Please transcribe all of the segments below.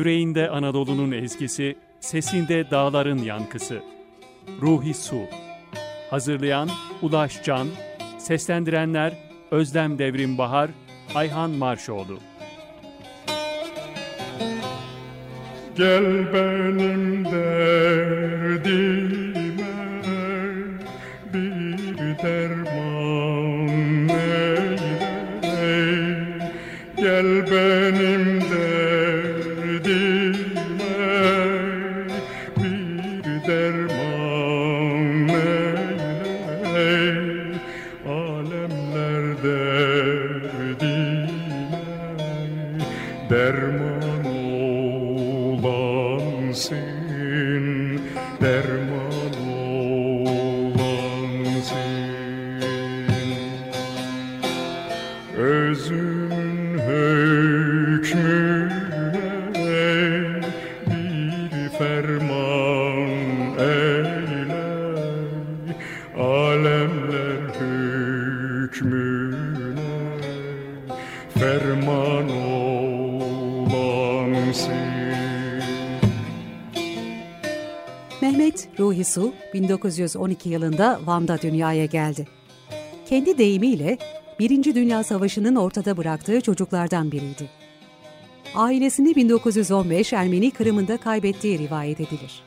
Yüreğinde Anadolu'nun ezgisi, sesinde dağların yankısı. Ruhi Su. Hazırlayan Ulaş Can, seslendirenler Özlem Devrim Bahar, Ayhan Marşoğlu. Gel benim derdime bir derman Ruhi Su 1912 yılında Van'da dünyaya geldi. Kendi deyimiyle Birinci Dünya Savaşı'nın ortada bıraktığı çocuklardan biriydi. Ailesini 1915 Ermeni Kırım'ında kaybettiği rivayet edilir.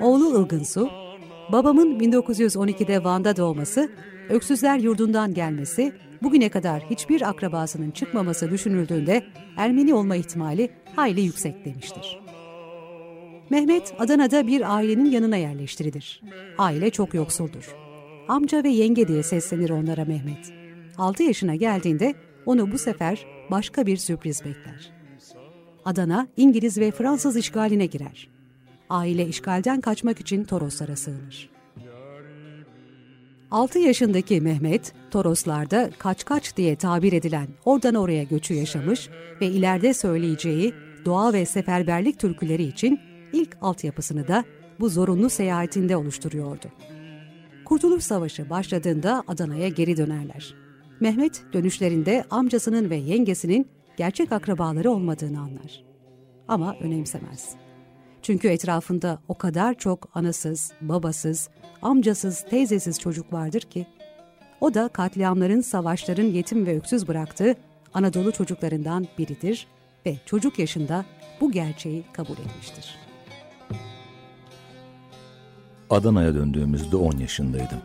Oğlu Ilgın Su, babamın 1912'de Van'da doğması, öksüzler yurdundan gelmesi, bugüne kadar hiçbir akrabasının çıkmaması düşünüldüğünde Ermeni olma ihtimali hayli yüksek demiştir. Mehmet Adana'da bir ailenin yanına yerleştirilir. Aile çok yoksuldur. Amca ve yenge diye seslenir onlara Mehmet. 6 yaşına geldiğinde onu bu sefer başka bir sürpriz bekler. Adana İngiliz ve Fransız işgaline girer. Aile işgalden kaçmak için Toroslara sığınır. 6 yaşındaki Mehmet, Toroslarda kaç kaç diye tabir edilen oradan oraya göçü yaşamış ve ileride söyleyeceği doğa ve seferberlik türküleri için ilk altyapısını da bu zorunlu seyahatinde oluşturuyordu. Kurtuluş Savaşı başladığında Adana'ya geri dönerler. Mehmet dönüşlerinde amcasının ve yengesinin gerçek akrabaları olmadığını anlar. Ama önemsemez. Çünkü etrafında o kadar çok anasız, babasız, amcasız, teyzesiz çocuk vardır ki, o da katliamların, savaşların yetim ve öksüz bıraktığı Anadolu çocuklarından biridir ve çocuk yaşında bu gerçeği kabul etmiştir. Adana'ya döndüğümüzde 10 yaşındaydım.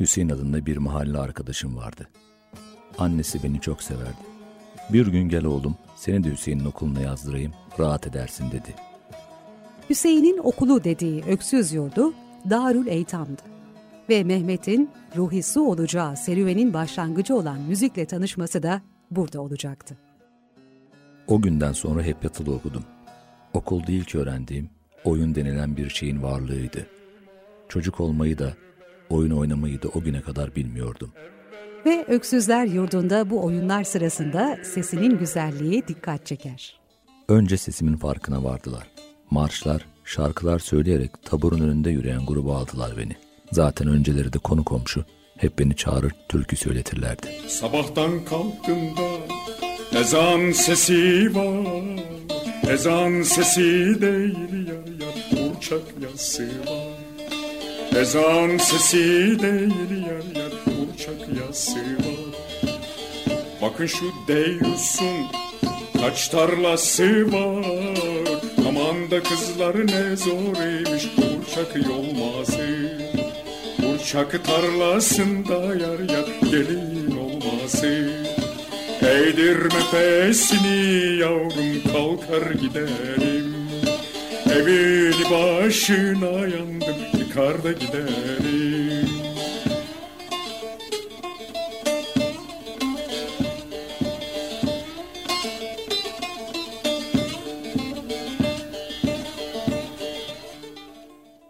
Hüseyin adında bir mahalle arkadaşım vardı. Annesi beni çok severdi. Bir gün gel oğlum, seni de Hüseyin'in okuluna yazdırayım, rahat edersin dedi. Hüseyin'in okulu dediği öksüz yurdu Darül Eytam'dı. Ve Mehmet'in ruhi su olacağı serüvenin başlangıcı olan müzikle tanışması da burada olacaktı. O günden sonra hep yatılı okudum. Okulda ilk öğrendiğim oyun denilen bir şeyin varlığıydı. Çocuk olmayı da, oyun oynamayı da o güne kadar bilmiyordum. Ve Öksüzler Yurdu'nda bu oyunlar sırasında sesinin güzelliği dikkat çeker. Önce sesimin farkına vardılar. Marşlar, şarkılar söyleyerek taburun önünde yürüyen gruba aldılar beni. Zaten önceleri de konu komşu hep beni çağırır türkü söyletirlerdi. Sabahtan kalktığımda ezan sesi var Ezan sesi değil yar yar uçak yası var Ezan sesi değil yar yar uçak yası var. Bakın şu Deyus'un kaç tarlası var. Aman da kızlar ne zor imiş uçak yolması. Uçak tarlasında yar yar gelin olması. Eğdirme pesini yavrum kalkar giderim. Evini başına yandım yıkar da giderim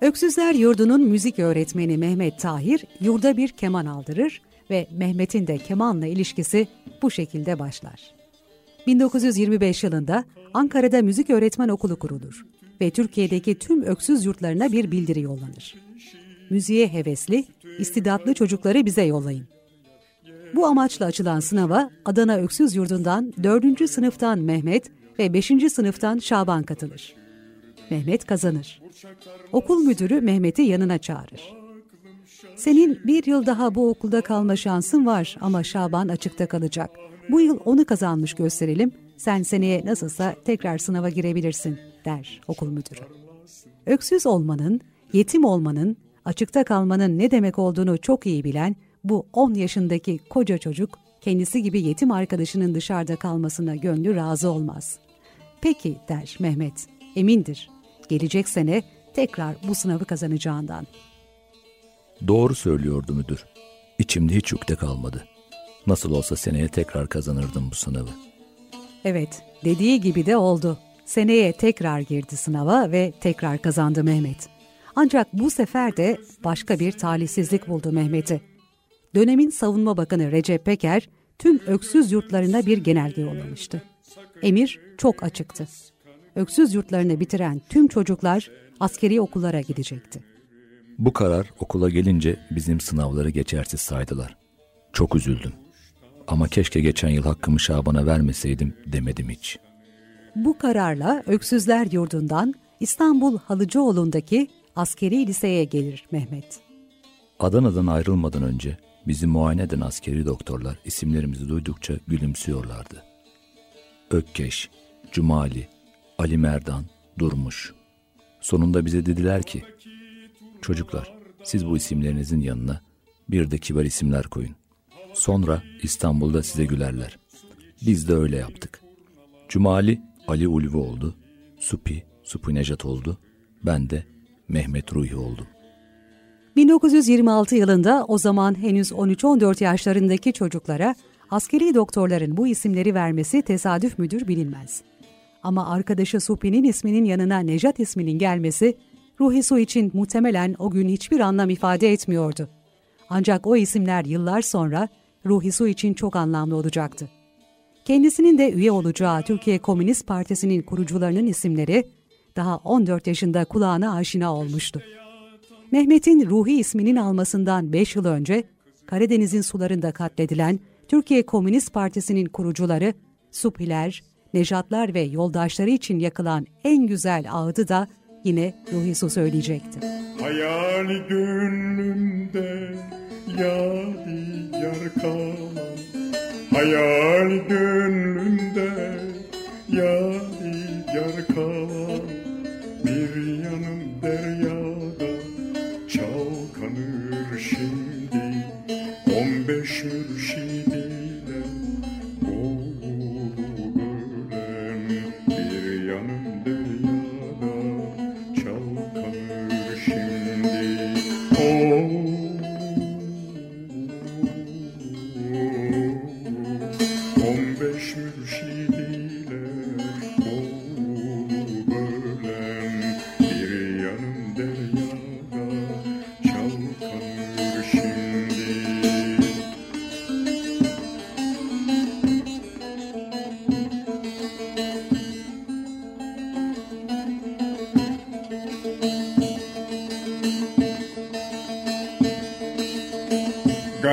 Öksüzler Yurdu'nun müzik öğretmeni Mehmet Tahir yurda bir keman aldırır ve Mehmet'in de kemanla ilişkisi bu şekilde başlar. 1925 yılında Ankara'da müzik öğretmen okulu kurulur ve Türkiye'deki tüm öksüz yurtlarına bir bildiri yollanır. Müziğe hevesli, istidatlı çocukları bize yollayın. Bu amaçla açılan sınava Adana Öksüz Yurdu'ndan 4. sınıftan Mehmet ve 5. sınıftan Şaban katılır. Mehmet kazanır. Okul müdürü Mehmet'i yanına çağırır. Senin bir yıl daha bu okulda kalma şansın var ama Şaban açıkta kalacak. Bu yıl onu kazanmış gösterelim. Sen seneye nasılsa tekrar sınava girebilirsin der okul müdürü. Öksüz olmanın, yetim olmanın, açıkta kalmanın ne demek olduğunu çok iyi bilen bu 10 yaşındaki koca çocuk kendisi gibi yetim arkadaşının dışarıda kalmasına gönlü razı olmaz. Peki der Mehmet, emindir. Gelecek sene tekrar bu sınavı kazanacağından. Doğru söylüyordu müdür. İçimde hiç yükte kalmadı. Nasıl olsa seneye tekrar kazanırdım bu sınavı. Evet, dediği gibi de oldu. Seneye tekrar girdi sınava ve tekrar kazandı Mehmet. Ancak bu sefer de başka bir talihsizlik buldu Mehmet'i. Dönemin Savunma Bakanı Recep Peker tüm öksüz yurtlarına bir genelge yollamıştı. Emir çok açıktı. Öksüz yurtlarını bitiren tüm çocuklar askeri okullara gidecekti. Bu karar okula gelince bizim sınavları geçersiz saydılar. Çok üzüldüm. Ama keşke geçen yıl hakkımı Şaban'a vermeseydim demedim hiç. Bu kararla Öksüzler Yurdu'ndan İstanbul Halıcıoğlu'ndaki askeri liseye gelir Mehmet. Adana'dan ayrılmadan önce bizi muayene eden askeri doktorlar isimlerimizi duydukça gülümsüyorlardı. Ökkeş, Cumali, Ali Merdan, Durmuş. Sonunda bize dediler ki, çocuklar siz bu isimlerinizin yanına bir de kibar isimler koyun. Sonra İstanbul'da size gülerler. Biz de öyle yaptık. Cumali Ali Ulvi oldu. Supi, Supi Nejat oldu. Ben de Mehmet Ruhi oldum. 1926 yılında o zaman henüz 13-14 yaşlarındaki çocuklara askeri doktorların bu isimleri vermesi tesadüf müdür bilinmez. Ama arkadaşı Supi'nin isminin yanına Nejat isminin gelmesi Ruhi Su için muhtemelen o gün hiçbir anlam ifade etmiyordu. Ancak o isimler yıllar sonra Ruhi Su için çok anlamlı olacaktı. Kendisinin de üye olacağı Türkiye Komünist Partisi'nin kurucularının isimleri daha 14 yaşında kulağına aşina olmuştu. Mehmet'in Ruhi isminin almasından 5 yıl önce Karadeniz'in sularında katledilen Türkiye Komünist Partisi'nin kurucuları Supiler, Nejatlar ve yoldaşları için yakılan en güzel ağıdı da yine Ruhi Su söyleyecekti. Hayali gönlümde yadi yar kalan Hayal gönlümde yadi yar kalan Bir yanım deryada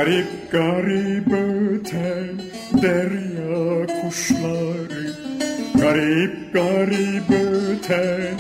Garip garip öten derya kuşları. Garip garip öten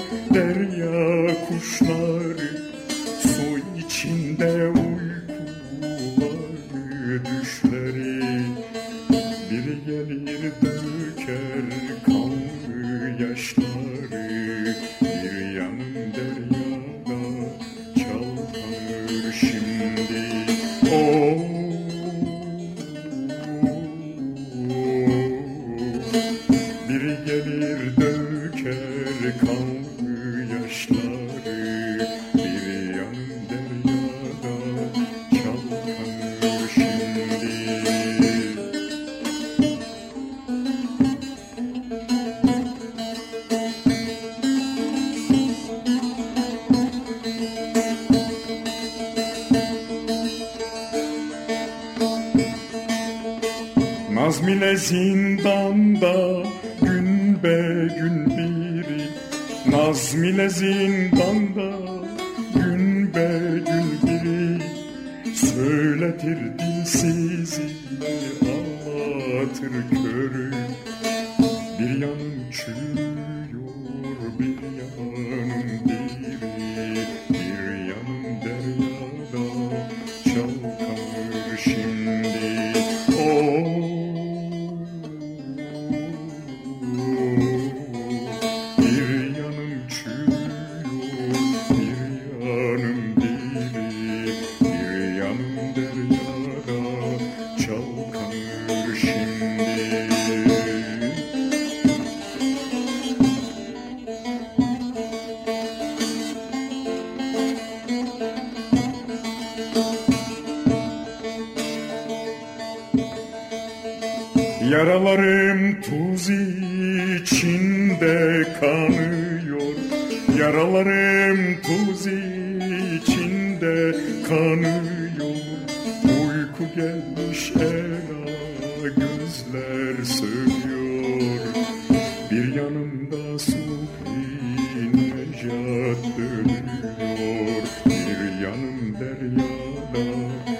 dönüyor Bir yanım deryada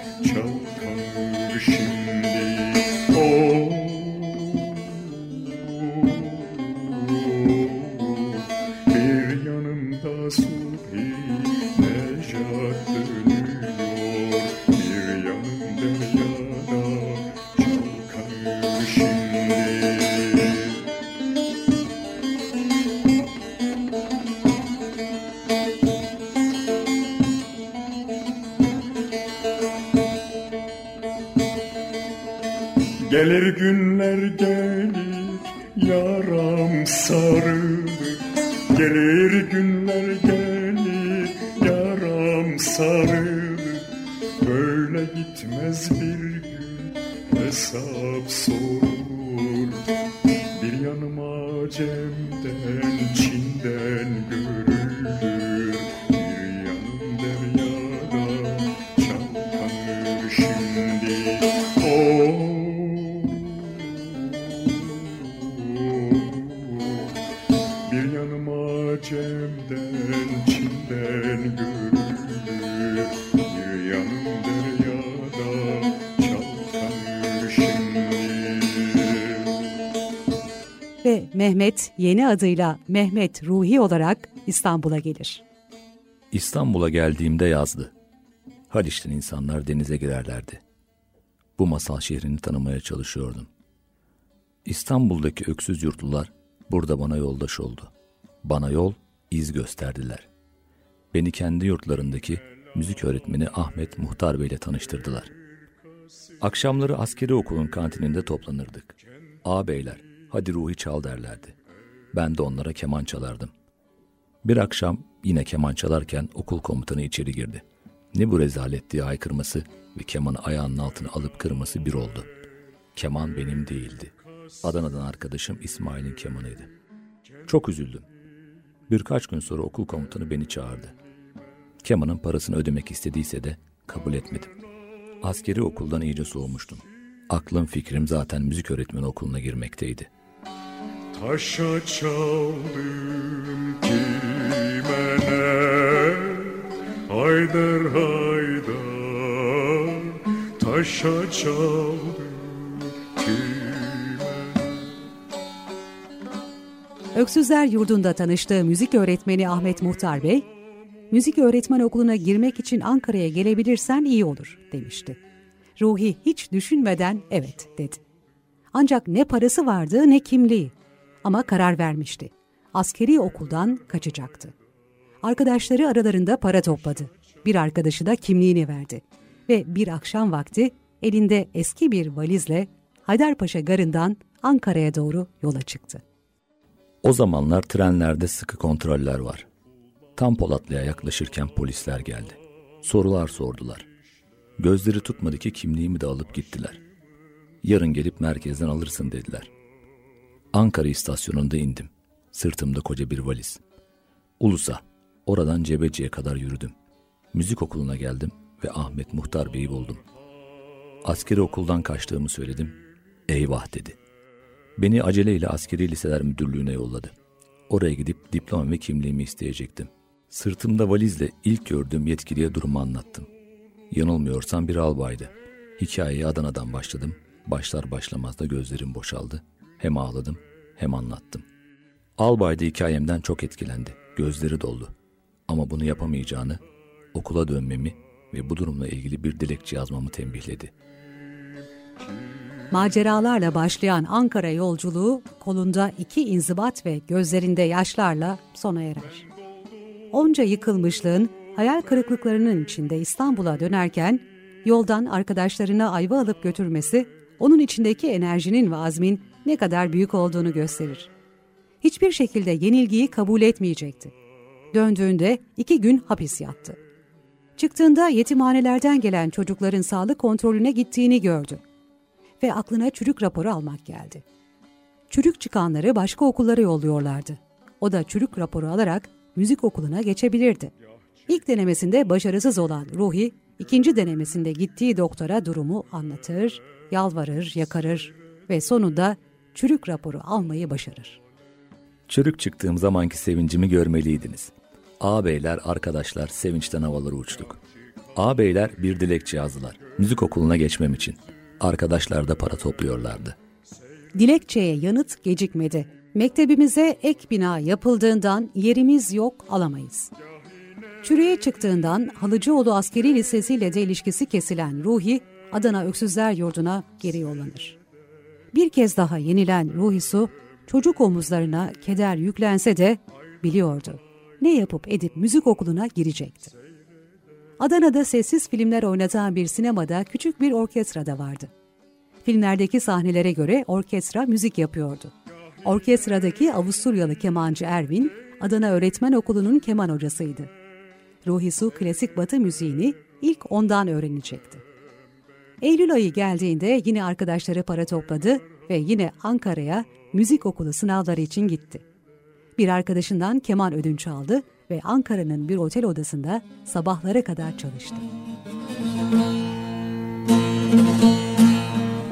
adıyla Mehmet Ruhi olarak İstanbul'a gelir. İstanbul'a geldiğimde yazdı. Haliç'ten insanlar denize girerlerdi. Bu masal şehrini tanımaya çalışıyordum. İstanbul'daki öksüz yurtlular burada bana yoldaş oldu. Bana yol, iz gösterdiler. Beni kendi yurtlarındaki müzik öğretmeni Ahmet Muhtar Bey ile tanıştırdılar. Akşamları askeri okulun kantininde toplanırdık. Ağabeyler, hadi Ruhi çal derlerdi. Ben de onlara keman çalardım. Bir akşam yine keman çalarken okul komutanı içeri girdi. Ne bu rezalet diye haykırması ve kemanı ayağının altına alıp kırması bir oldu. Keman benim değildi. Adana'dan arkadaşım İsmail'in kemanıydı. Çok üzüldüm. Birkaç gün sonra okul komutanı beni çağırdı. Kemanın parasını ödemek istediyse de kabul etmedim. Askeri okuldan iyice soğumuştum. Aklım fikrim zaten müzik öğretmeni okuluna girmekteydi. Taşa çaldım kime ne Haydar haydar Taşa çaldım kime Öksüzler Yurdu'nda tanıştığı müzik öğretmeni Ahmet Muhtar Bey, müzik öğretmen okuluna girmek için Ankara'ya gelebilirsen iyi olur demişti. Ruhi hiç düşünmeden evet dedi. Ancak ne parası vardı ne kimliği. Ama karar vermişti. Askeri okuldan kaçacaktı. Arkadaşları aralarında para topladı. Bir arkadaşı da kimliğini verdi. Ve bir akşam vakti elinde eski bir valizle Haydarpaşa garından Ankara'ya doğru yola çıktı. O zamanlar trenlerde sıkı kontroller var. Tam Polatlı'ya yaklaşırken polisler geldi. Sorular sordular. Gözleri tutmadı ki kimliğimi de alıp gittiler. Yarın gelip merkezden alırsın dediler. Ankara istasyonunda indim. Sırtımda koca bir valiz. Ulus'a, oradan Cebeci'ye kadar yürüdüm. Müzik okuluna geldim ve Ahmet Muhtar Bey'i buldum. Askeri okuldan kaçtığımı söyledim. Eyvah dedi. Beni aceleyle askeri liseler müdürlüğüne yolladı. Oraya gidip diploma ve kimliğimi isteyecektim. Sırtımda valizle ilk gördüğüm yetkiliye durumu anlattım. Yanılmıyorsam bir albaydı. Hikayeye Adana'dan başladım. Başlar başlamaz da gözlerim boşaldı. Hem ağladım hem anlattım. Albay da hikayemden çok etkilendi. Gözleri doldu. Ama bunu yapamayacağını, okula dönmemi ve bu durumla ilgili bir dilekçe yazmamı tembihledi. Maceralarla başlayan Ankara yolculuğu kolunda iki inzibat ve gözlerinde yaşlarla sona erer. Onca yıkılmışlığın, hayal kırıklıklarının içinde İstanbul'a dönerken yoldan arkadaşlarına ayva alıp götürmesi onun içindeki enerjinin ve azmin ne kadar büyük olduğunu gösterir. Hiçbir şekilde yenilgiyi kabul etmeyecekti. Döndüğünde iki gün hapis yattı. Çıktığında yetimhanelerden gelen çocukların sağlık kontrolüne gittiğini gördü. Ve aklına çürük raporu almak geldi. Çürük çıkanları başka okullara yolluyorlardı. O da çürük raporu alarak müzik okuluna geçebilirdi. İlk denemesinde başarısız olan Ruhi, ikinci denemesinde gittiği doktora durumu anlatır, yalvarır, yakarır ve sonunda çürük raporu almayı başarır. Çürük çıktığım zamanki sevincimi görmeliydiniz. Ağabeyler, arkadaşlar sevinçten havalara uçtuk. Ağabeyler bir dilekçe yazdılar. Müzik okuluna geçmem için. Arkadaşlar da para topluyorlardı. Dilekçeye yanıt gecikmedi. Mektebimize ek bina yapıldığından yerimiz yok alamayız. Çürüye çıktığından Halıcıoğlu Askeri Lisesi ile de ilişkisi kesilen Ruhi, Adana Öksüzler Yurdu'na geri yollanır. Bir kez daha yenilen Ruhi Su, çocuk omuzlarına keder yüklense de biliyordu. Ne yapıp edip müzik okuluna girecekti. Adana'da sessiz filmler oynatan bir sinemada küçük bir orkestra da vardı. Filmlerdeki sahnelere göre orkestra müzik yapıyordu. Orkestradaki Avusturyalı kemancı Erwin, Adana Öğretmen Okulu'nun keman hocasıydı. Ruhi Su klasik batı müziğini ilk ondan öğrenecekti. Eylül ayı geldiğinde yine arkadaşları para topladı ve yine Ankara'ya müzik okulu sınavları için gitti. Bir arkadaşından keman ödünç aldı ve Ankara'nın bir otel odasında sabahlara kadar çalıştı.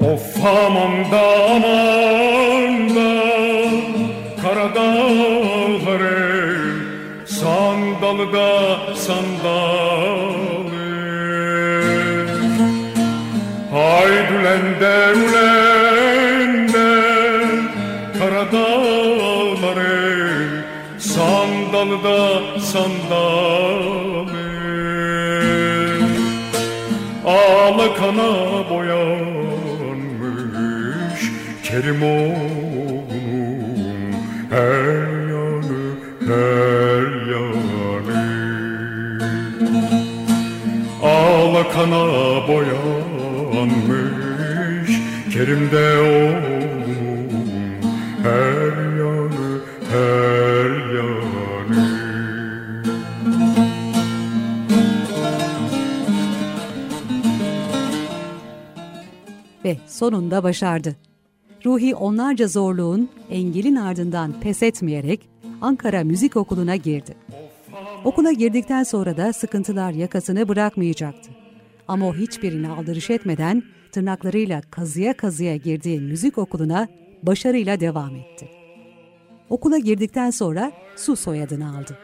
Of aman aman da Sandalı da sandalı Haydülende ülende Karadağları Sandalı da sandalı Ağla kana boyanmış Kerimoğlu'nun her yanı her yanı. Ağla kana boyanmış Kerim'de oğlum her yanı her yanı ve sonunda başardı. Ruhi onlarca zorluğun, engelin ardından pes etmeyerek Ankara Müzik Okulu'na girdi. Okula girdikten sonra da sıkıntılar yakasını bırakmayacaktı. Ama o hiçbirine aldırış etmeden tırnaklarıyla kazıya kazıya girdiği müzik okuluna başarıyla devam etti. Okula girdikten sonra Su soyadını aldı.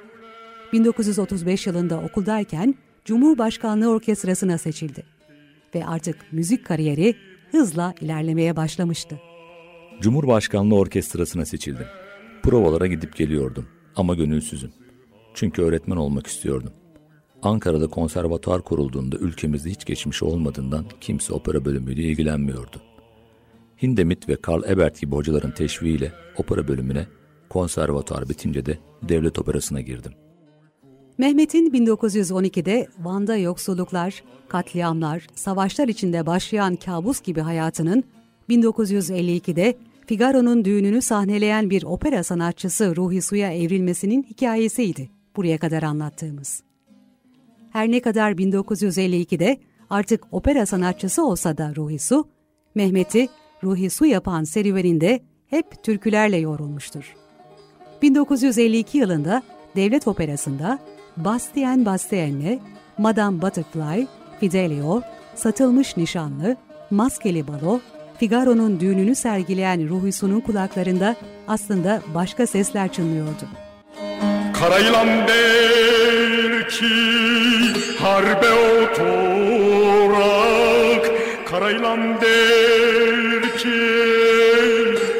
1935 yılında okuldayken Cumhurbaşkanlığı Orkestrası'na seçildi. Ve artık müzik kariyeri hızla ilerlemeye başlamıştı. Cumhurbaşkanlığı orkestrasına seçildim. Provalara gidip geliyordum ama gönülsüzüm. Çünkü öğretmen olmak istiyordum. Ankara'da konservatuar kurulduğunda ülkemizde hiç geçmiş olmadığından kimse opera bölümüyle ilgilenmiyordu. Hindemith ve Karl Ebert gibi hocaların teşviğiyle opera bölümüne, konservatuar bitince de devlet operasına girdim. Mehmet'in 1912'de Van'da yoksulluklar, katliamlar, savaşlar içinde başlayan kabus gibi hayatının 1952'de Figaro'nun düğününü sahneleyen bir opera sanatçısı Ruhi Su'ya evrilmesinin hikayesiydi buraya kadar anlattığımız. Her ne kadar 1952'de artık opera sanatçısı olsa da Ruhi Su, Mehmet'i Ruhi Su yapan serüveninde hep türkülerle yorulmuştur. 1952 yılında Devlet Operası'nda Bastien Bastien'le Madame Butterfly, Fidelio, Satılmış Nişanlı, Maskeli Balo, Figaro'nun düğününü sergileyen Ruhi Su'nun kulaklarında aslında başka sesler çınlıyordu. Karayılan der ki harbe oturak Karayılan der ki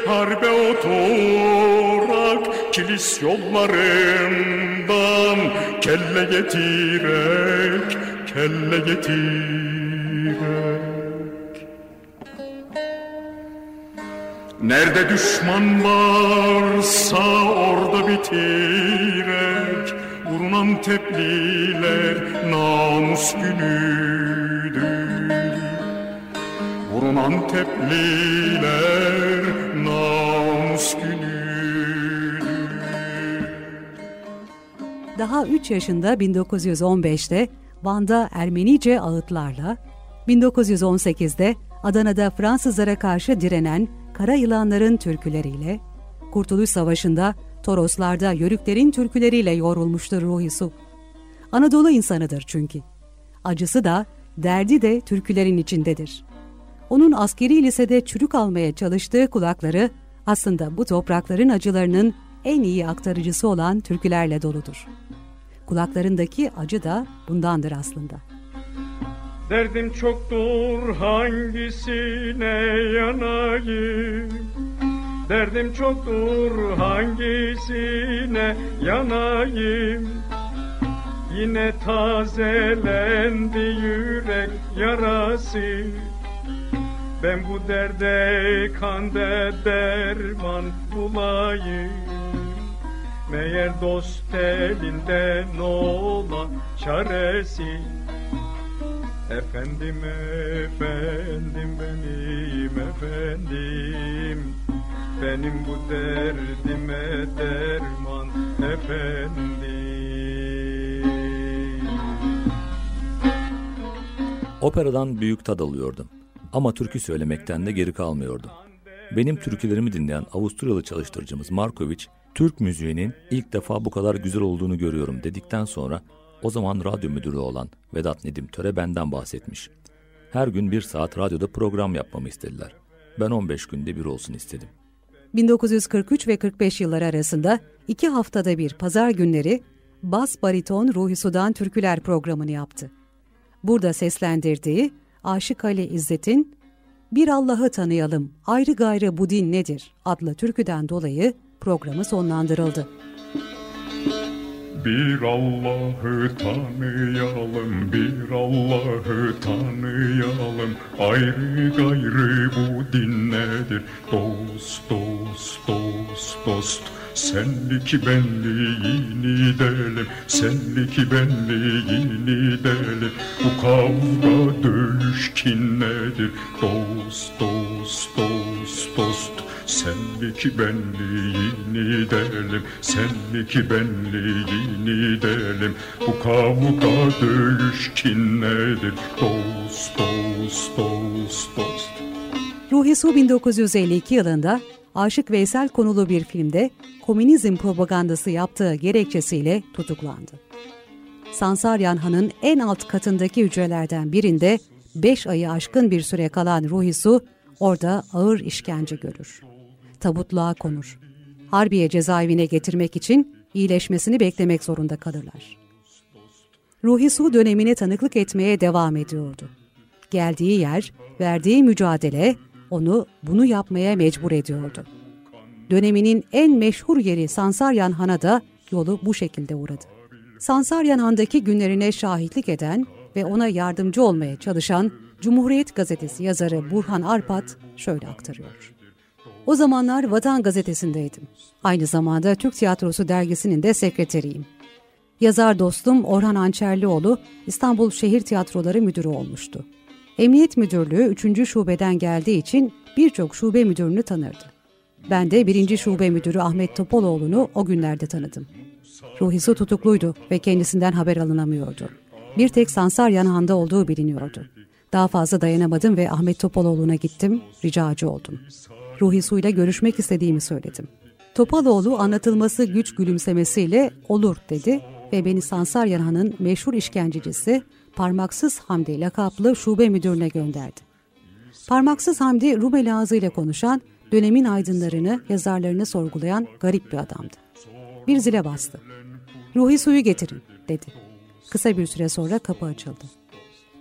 harbe oturak kilis yollarından kelle getirek, kelle getirek. Nerede düşman varsa orada bitirek Vurun Antepliler namus günüdür. Vurun Antepliler namus günüdür. Daha 3 yaşında 1915'te Van'da Ermenice ağıtlarla, 1918'de Adana'da Fransızlara karşı direnen kara yılanların türküleriyle, Kurtuluş Savaşı'nda Toroslar'da yörüklerin türküleriyle yoğrulmuştur ruhi su. Anadolu insanıdır çünkü. Acısı da, derdi de türkülerin içindedir. Onun askeri lisede çürük almaya çalıştığı kulakları aslında bu toprakların acılarının en iyi aktarıcısı olan türkülerle doludur. Kulaklarındaki acı da bundandır aslında. Derdim çoktur hangisine yanayım? Derdim çoktur hangisine yanayım? Yine tazelendi yürek yarası. Ben bu derde kande derman bulayım. Meğer dost elinden ola çaresi Efendim efendim benim efendim Benim bu derdime derman efendim Operadan büyük tad alıyordum. Ama türkü söylemekten de geri kalmıyordum. Benim türkülerimi dinleyen Avusturyalı çalıştırıcımız Markovic, Türk müziğinin ilk defa bu kadar güzel olduğunu görüyorum dedikten sonra o zaman radyo müdürü olan Vedat Nedim Töre benden bahsetmiş. Her gün bir saat radyoda program yapmamı istediler. Ben 15 günde bir olsun istedim. 1943 ve 45 yılları arasında iki haftada bir pazar günleri bas bariton Ruhi Sudan Türküler programını yaptı. Burada seslendirdiği Aşık Ali İzzet'in Bir Allah'ı tanıyalım, ayrı gayrı bu din nedir adlı türküden dolayı programı sonlandırıldı. Bir Allah'ı tanıyalım, bir Allah'ı tanıyalım. Ayrı gayrı bu din nedir? Dost, dost, dost, dost. Senlik benliğini delim, senlik benliğini delim. Bu kavga dövüş kin nedir? Dost, dost, dost, dost. Senlik benliğini delim, senlik benliğini delim. Bu kavga dövüş kin nedir? Dost, dost, dost, dost. Ruhi Su 1952 yılında Aşık Veysel konulu bir filmde komünizm propagandası yaptığı gerekçesiyle tutuklandı. Sansaryan Han'ın en alt katındaki hücrelerden birinde 5 ayı aşkın bir süre kalan Ruhi Su orada ağır işkence görür. Tabutluğa konur. Harbiye cezaevine getirmek için iyileşmesini beklemek zorunda kalırlar. Ruhi Su dönemine tanıklık etmeye devam ediyordu. Geldiği yer, verdiği mücadele onu bunu yapmaya mecbur ediyordu. Döneminin en meşhur yeri Sansaryan Han'a da yolu bu şekilde uğradı. Sansaryan Han'daki günlerine şahitlik eden ve ona yardımcı olmaya çalışan Cumhuriyet Gazetesi yazarı Burhan Arpat şöyle aktarıyor. O zamanlar Vatan Gazetesi'ndeydim. Aynı zamanda Türk Tiyatrosu dergisinin de sekreteriyim. Yazar dostum Orhan Ançerlioğlu İstanbul Şehir Tiyatroları Müdürü olmuştu. Emniyet Müdürlüğü 3. şubeden geldiği için birçok şube müdürünü tanırdı. Ben de 1. Şube Müdürü Ahmet Topaloğlu'nu o günlerde tanıdım. Ruhisi tutukluydu ve kendisinden haber alınamıyordu. Bir tek Sansaryan Han'da olduğu biliniyordu. Daha fazla dayanamadım ve Ahmet Topaloğlu'na gittim, ricacı oldum. Ruhi Su'yla görüşmek istediğimi söyledim. Topaloğlu anlatılması güç gülümsemesiyle olur dedi ve beni Sansaryan Han'ın meşhur işkencecisi Parmaksız Hamdi lakaplı şube müdürüne gönderdi. Parmaksız Hamdi Rumeli ağzıyla konuşan, dönemin aydınlarını, yazarlarını sorgulayan garip bir adamdı. Bir zile bastı. Ruhi suyu getirin, dedi. Kısa bir süre sonra kapı açıldı.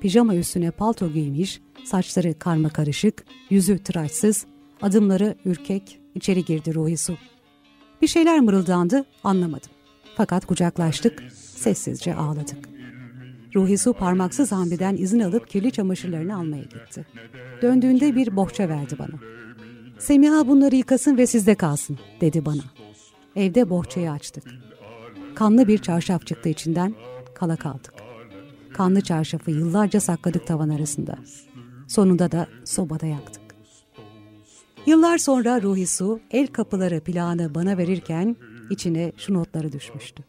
Pijama üstüne palto giymiş, saçları karma karışık, yüzü tıraşsız, adımları ürkek, içeri girdi Ruhi Su. Bir şeyler mırıldandı, anlamadım. Fakat kucaklaştık, sessizce ağladık. Ruhi Su parmaksız Hamdi'den izin alıp kirli çamaşırlarını almaya gitti. Döndüğünde bir bohça verdi bana. Semiha bunları yıkasın ve sizde kalsın, dedi bana. Evde bohçayı açtık. Kanlı bir çarşaf çıktı içinden, kala kaldık. Kanlı çarşafı yıllarca sakladık tavan arasında. Sonunda da sobada yaktık. Yıllar sonra Ruhi Su el kapıları planı bana verirken içine şu notları düşmüştü.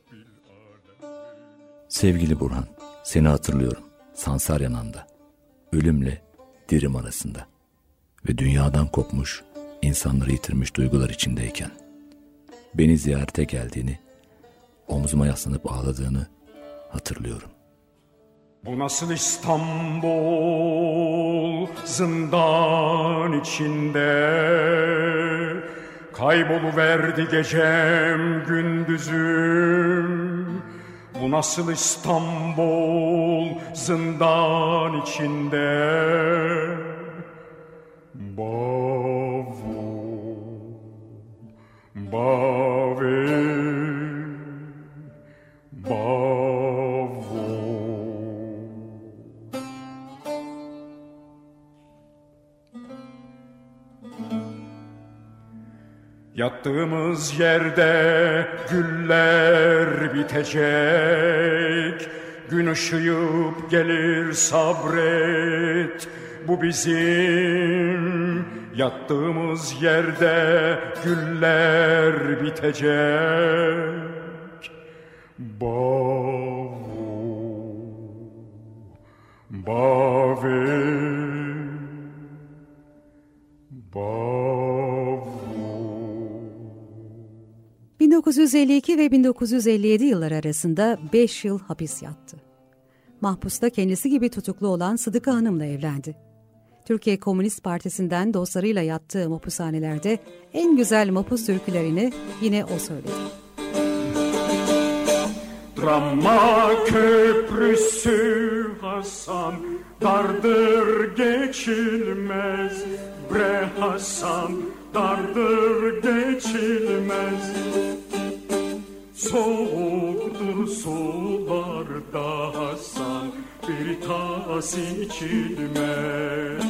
Sevgili Burhan, seni hatırlıyorum. Sansaryananda. Ölümle dirim arasında. Ve dünyadan kopmuş, insanları yitirmiş duygular içindeyken. Beni ziyarete geldiğini, omzuma yaslanıp ağladığını hatırlıyorum. Bu nasıl İstanbul zindan içinde Kayboluverdi gecem gündüzüm Bu nasıl İstanbul zindan içinde? Bavul, bavul, Yattığımız yerde güller bitecek. Gün ışıyıp gelir sabret. Bu bizim. Yattığımız yerde güller bitecek. Bavul, bavul, 1952 ve 1957 yılları arasında 5 yıl hapis yattı. Mahpusta kendisi gibi tutuklu olan Sıdıka Hanım'la evlendi. Türkiye Komünist Partisi'nden dostlarıyla yattığı mahpushanelerde en güzel mahpus türkülerini yine o söyledi. Drama köprüsü Hasan dardır geçilmez Bre Hasan dardır geçilmez Soğuktur sularda Hasan bir tas içilmez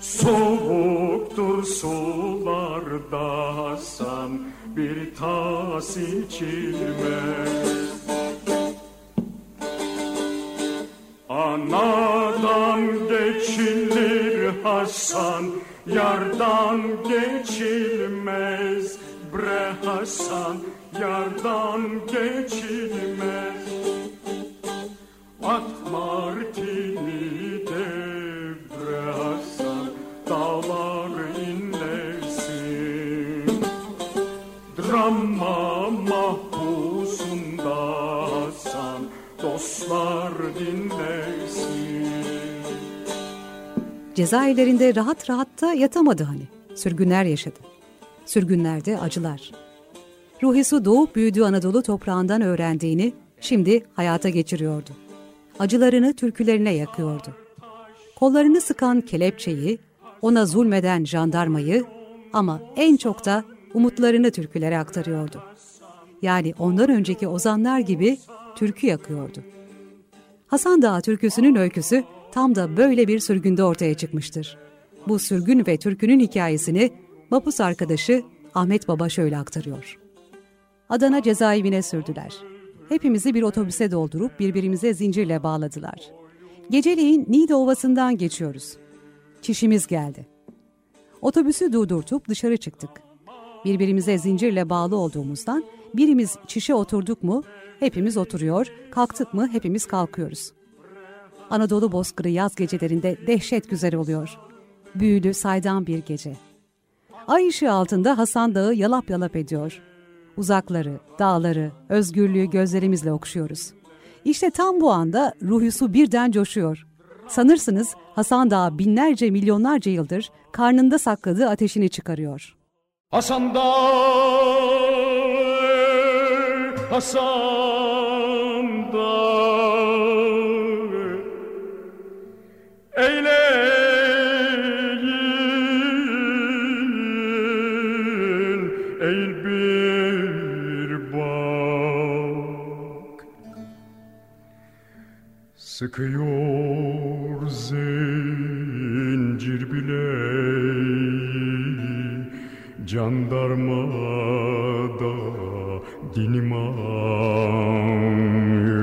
Soğuktur sularda Hasan bir tas içilmez Anadan geçilir Hasan, yardan geçilmez. Bre Hasan, yardan geçilmez. At martini de bre Hasan, dağlar inlesin. Drama mahpusunda dostlar dinlesin. Cezaevlerinde rahat rahat da yatamadı hani. Sürgünler yaşadı. Sürgünlerde acılar. Ruhi Su doğup büyüdüğü Anadolu toprağından öğrendiğini şimdi hayata geçiriyordu. Acılarını türkülerine yakıyordu. Kollarını sıkan kelepçeyi, ona zulmeden jandarmayı ama en çok da umutlarını türkülere aktarıyordu. Yani ondan önceki ozanlar gibi türkü yakıyordu. Hasan Dağı türküsünün öyküsü tam da böyle bir sürgünde ortaya çıkmıştır. Bu sürgün ve türkünün hikayesini Mapus arkadaşı Ahmet Baba şöyle aktarıyor. Adana cezaevine sürdüler. Hepimizi bir otobüse doldurup birbirimize zincirle bağladılar. Geceleyin Niğde Ovası'ndan geçiyoruz. Çişimiz geldi. Otobüsü durdurtup dışarı çıktık. Birbirimize zincirle bağlı olduğumuzdan birimiz çişe oturduk mu hepimiz oturuyor, kalktık mı hepimiz kalkıyoruz. Anadolu bozkırı yaz gecelerinde dehşet güzel oluyor. Büyülü saydam bir gece. Ay ışığı altında Hasan Dağı yalap yalap ediyor. Uzakları, dağları, özgürlüğü gözlerimizle okşuyoruz. İşte tam bu anda ruhusu birden coşuyor. Sanırsınız Hasan Dağı binlerce milyonlarca yıldır karnında sakladığı ateşini çıkarıyor. Hasan da Hasan da Sıkıyor zincir bileği. Jandarmada dinim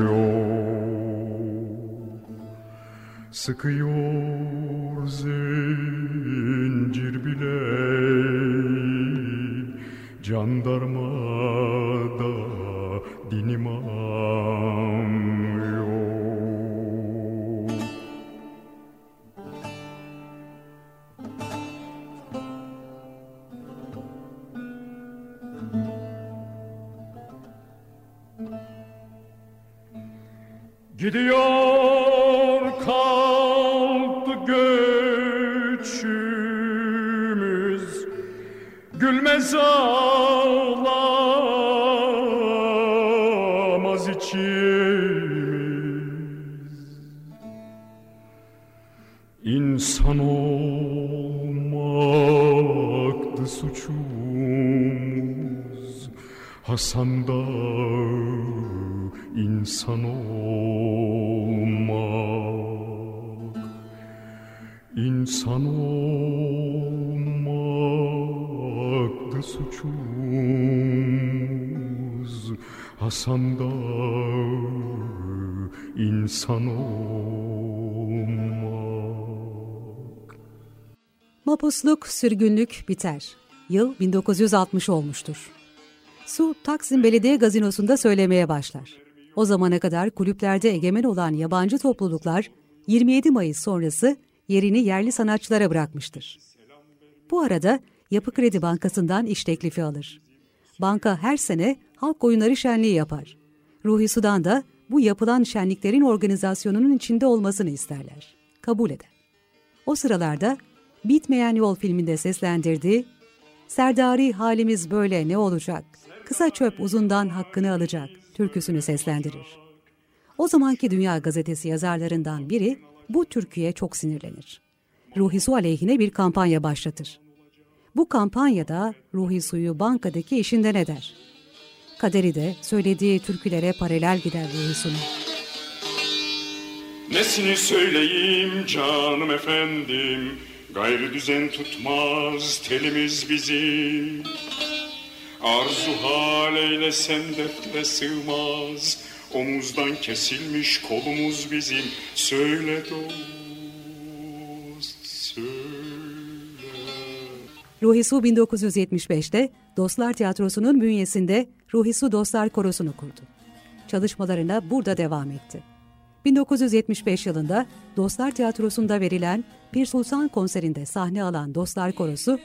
yok. Sıkıyor zincir Gidiyor kalktı göçümüz. Gülmez ağlamaz içimiz. İnsan olmaktı suçumuz. Hasan'da Hasan'da insan olmak Mapusluk, sürgünlük biter. Yıl 1960 olmuştur. Su, Taksim Belediye Gazinosu'nda söylemeye başlar. O zamana kadar kulüplerde egemen olan yabancı topluluklar 27 Mayıs sonrası yerini yerli sanatçılara bırakmıştır. Bu arada Yapı Kredi Bankası'ndan iş teklifi alır. Banka her sene halk oyunları şenliği yapar. Ruhi Sudan da bu yapılan şenliklerin organizasyonunun içinde olmasını isterler. Kabul eder. O sıralarda Bitmeyen Yol filminde seslendirdiği Serdari halimiz böyle ne olacak? Kısa çöp uzundan hakkını alacak türküsünü seslendirir. O zamanki Dünya Gazetesi yazarlarından biri bu türküye çok sinirlenir. Ruhi Su aleyhine bir kampanya başlatır. Bu kampanyada Ruhi Su'yu bankadaki işinden eder. Kaderi de söylediği türkülere paralel gider Ruhi Su'nun. Nesini söyleyeyim canım efendim? Gayrı düzen tutmaz telimiz bizim. Arzu hal eylesem deftere sığmaz. Omuzdan kesilmiş kolumuz bizim. Söyle dost söyle. Ruhi Su 1975'te Dostlar Tiyatrosu'nun bünyesinde Ruhi Su Dostlar Korosu'nu kurdu. Çalışmalarına burada devam etti. 1975 yılında Dostlar Tiyatrosu'nda verilen Pir Sultan konserinde sahne alan Dostlar Korosu,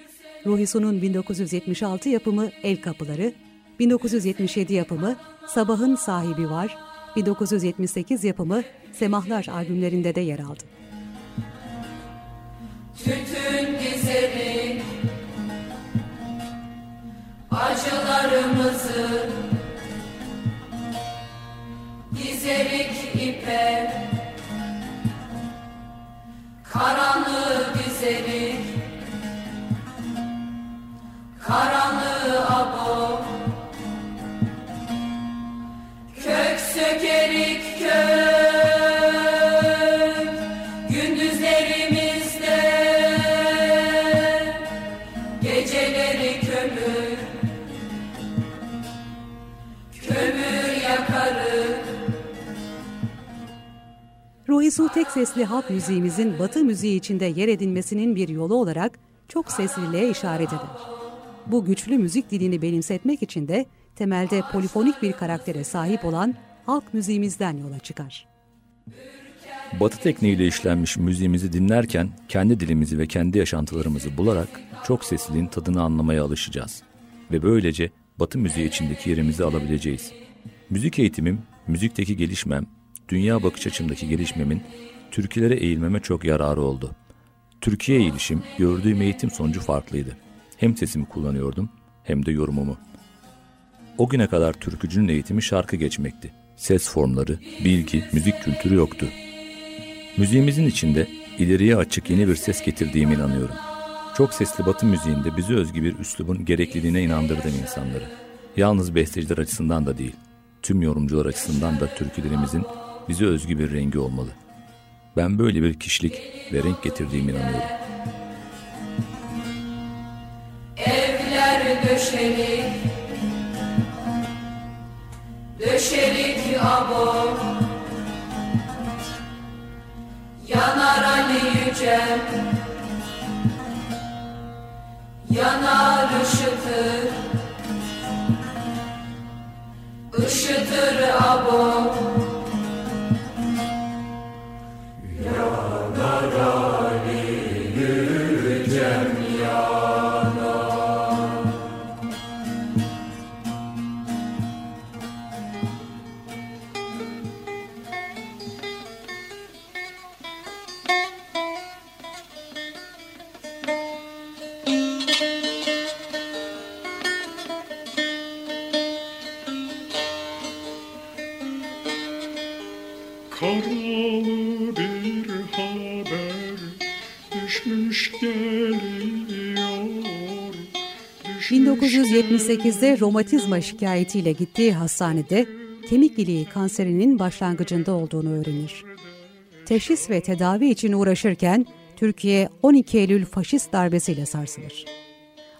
Ruhi Su'nun 1976 yapımı El Kapıları, 1977 yapımı Sabahın Sahibi Var, 1978 yapımı Semahlar albümlerinde de yer aldı. Tütün dizelim Acılarımızı Su tek sesli halk müziğimizin batı müziği içinde yer edinmesinin bir yolu olarak çok sesliliğe işaret eder. Bu güçlü müzik dilini benimsetmek için de temelde polifonik bir karaktere sahip olan halk müziğimizden yola çıkar. Batı tekniğiyle işlenmiş müziğimizi dinlerken kendi dilimizi ve kendi yaşantılarımızı bularak çok sesliliğin tadını anlamaya alışacağız. Ve böylece Batı müziği içindeki yerimizi alabileceğiz. Müzik eğitimim, müzikteki gelişmem, dünya bakış açımdaki gelişmemin türkülere eğilmeme çok yararı oldu. Türkiye eğilişim gördüğüm eğitim sonucu farklıydı. Hem sesimi kullanıyordum hem de yorumumu. O güne kadar türkücünün eğitimi şarkı geçmekti. Ses formları, bilgi, müzik kültürü yoktu. Müziğimizin içinde ileriye açık yeni bir ses getirdiğime inanıyorum. Çok sesli batı müziğinde bize özgü bir üslubun gerekliliğine inandırdım insanları. Yalnız besteciler açısından da değil, tüm yorumcular açısından da türkülerimizin bize özgü bir rengi olmalı. Ben böyle bir kişilik ve renk getirdiğime inanıyorum. Evler döşelik Döşelik abo Yanar Ali Yücel Yanar ışıtır Işıtır abo 1978'de romatizma şikayetiyle gittiği hastanede kemik iliği kanserinin başlangıcında olduğunu öğrenir. Teşhis ve tedavi için uğraşırken Türkiye 12 Eylül faşist darbesiyle sarsılır.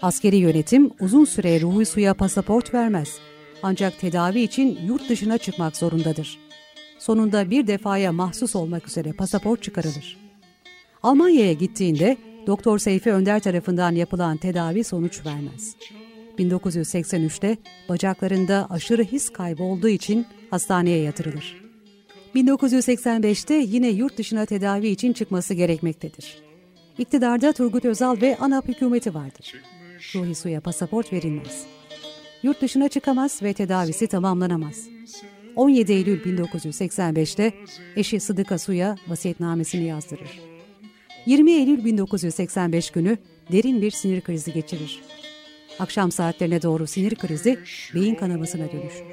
Askeri yönetim uzun süre Ruhi Su'ya pasaport vermez. Ancak tedavi için yurt dışına çıkmak zorundadır. Sonunda bir defaya mahsus olmak üzere pasaport çıkarılır. Almanya'ya gittiğinde Doktor Seyfi Önder tarafından yapılan tedavi sonuç vermez. 1983'te bacaklarında aşırı his kaybı olduğu için hastaneye yatırılır. 1985'te yine yurt dışına tedavi için çıkması gerekmektedir. İktidarda Turgut Özal ve ANAP hükümeti vardır. Ruhi Su'ya pasaport verilmez. Yurt dışına çıkamaz ve tedavisi tamamlanamaz. 17 Eylül 1985'te eşi Sıdıka Su'ya vasiyetnamesini yazdırır. 20 Eylül 1985 günü derin bir sinir krizi geçirir. Akşam saatlerine doğru sinir krizi beyin kanamasına dönüşür.